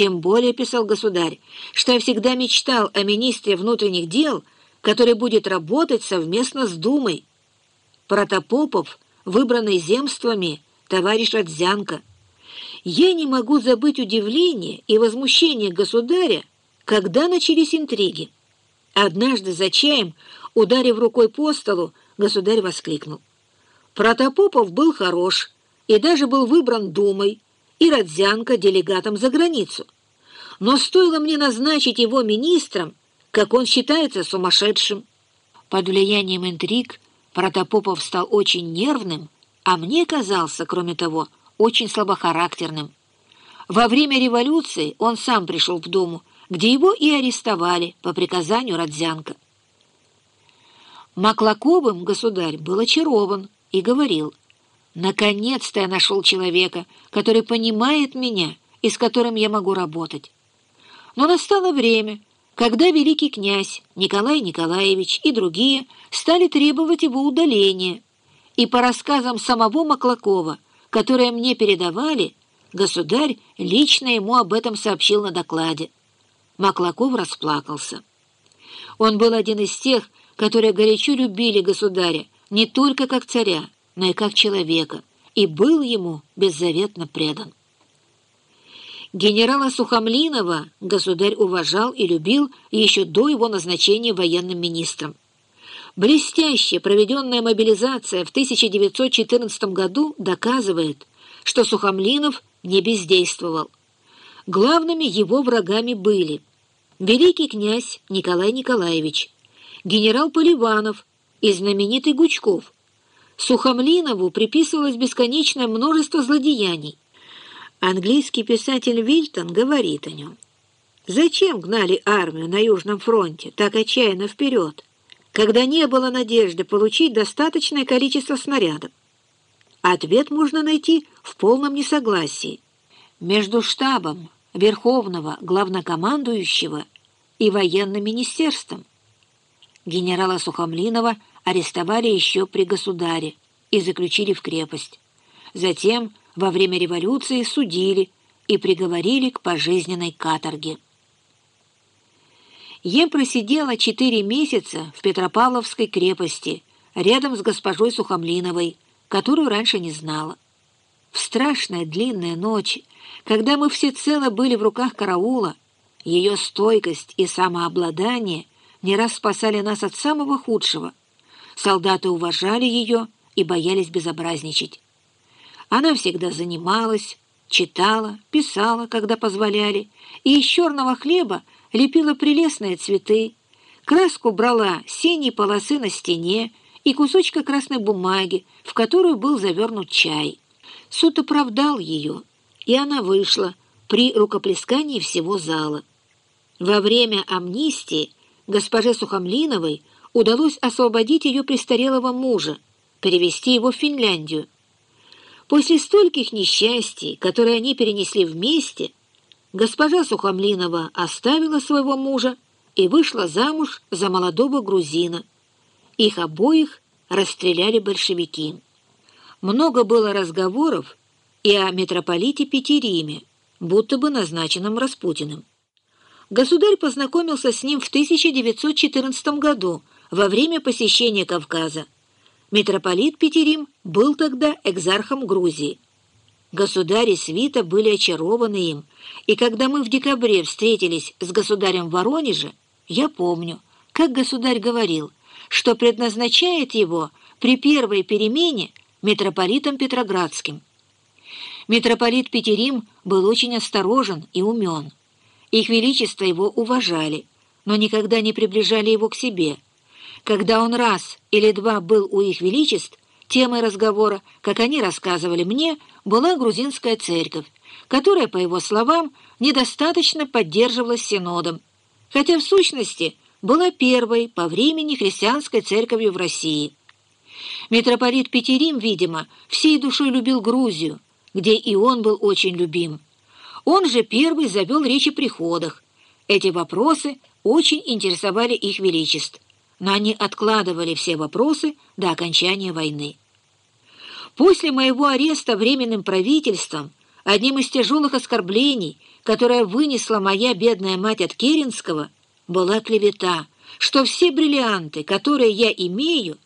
Тем более, писал государь, что я всегда мечтал о министре внутренних дел, который будет работать совместно с Думой. Протопопов, выбранный земствами, товарищ Родзянко. Я не могу забыть удивление и возмущение государя, когда начались интриги. Однажды за чаем, ударив рукой по столу, государь воскликнул. Протопопов был хорош и даже был выбран Думой, и Родзянко делегатом за границу. Но стоило мне назначить его министром, как он считается сумасшедшим. Под влиянием интриг Протопопов стал очень нервным, а мне казался, кроме того, очень слабохарактерным. Во время революции он сам пришел в Думу, где его и арестовали по приказанию Родзянко. Маклаковым государь был очарован и говорил, «Наконец-то я нашел человека, который понимает меня и с которым я могу работать». Но настало время, когда великий князь Николай Николаевич и другие стали требовать его удаления, и по рассказам самого Маклакова, которые мне передавали, государь лично ему об этом сообщил на докладе. Маклаков расплакался. Он был один из тех, которые горячо любили государя, не только как царя, но и как человека, и был ему беззаветно предан. Генерала Сухомлинова государь уважал и любил еще до его назначения военным министром. Блестяще проведенная мобилизация в 1914 году доказывает, что Сухомлинов не бездействовал. Главными его врагами были великий князь Николай Николаевич, генерал Поливанов и знаменитый Гучков. Сухомлинову приписывалось бесконечное множество злодеяний. Английский писатель Вильтон говорит о нем. Зачем гнали армию на Южном фронте так отчаянно вперед, когда не было надежды получить достаточное количество снарядов? Ответ можно найти в полном несогласии между штабом Верховного Главнокомандующего и военным министерством. Генерала Сухомлинова арестовали еще при государе и заключили в крепость. Затем во время революции судили и приговорили к пожизненной каторге. Я просидела четыре месяца в Петропавловской крепости рядом с госпожой Сухомлиновой, которую раньше не знала. В страшная длинная ночь, когда мы всецело были в руках караула, ее стойкость и самообладание не раз спасали нас от самого худшего. Солдаты уважали ее и боялись безобразничать. Она всегда занималась, читала, писала, когда позволяли, и из черного хлеба лепила прелестные цветы, краску брала синие полосы на стене и кусочка красной бумаги, в которую был завернут чай. Суд оправдал ее, и она вышла при рукоплескании всего зала. Во время амнистии госпоже Сухомлиновой удалось освободить ее престарелого мужа, перевести его в Финляндию, После стольких несчастий, которые они перенесли вместе, госпожа Сухомлинова оставила своего мужа и вышла замуж за молодого грузина. Их обоих расстреляли большевики. Много было разговоров и о митрополите Петериме, будто бы назначенном Распутиным. Государь познакомился с ним в 1914 году во время посещения Кавказа. Митрополит Петерим был тогда экзархом Грузии. Государи свита были очарованы им, и когда мы в декабре встретились с государем Воронеже, я помню, как государь говорил, что предназначает его при первой перемене митрополитом Петроградским. Митрополит Петерим был очень осторожен и умен. Их величество его уважали, но никогда не приближали его к себе – когда он раз или два был у их величеств, темой разговора, как они рассказывали мне, была грузинская церковь, которая, по его словам, недостаточно поддерживалась синодом, хотя в сущности была первой по времени христианской церковью в России. Митрополит Петерим, видимо, всей душой любил Грузию, где и он был очень любим. Он же первый завел речь о приходах. Эти вопросы очень интересовали их величеств но они откладывали все вопросы до окончания войны. После моего ареста Временным правительством одним из тяжелых оскорблений, которое вынесла моя бедная мать от Керенского, была клевета, что все бриллианты, которые я имею,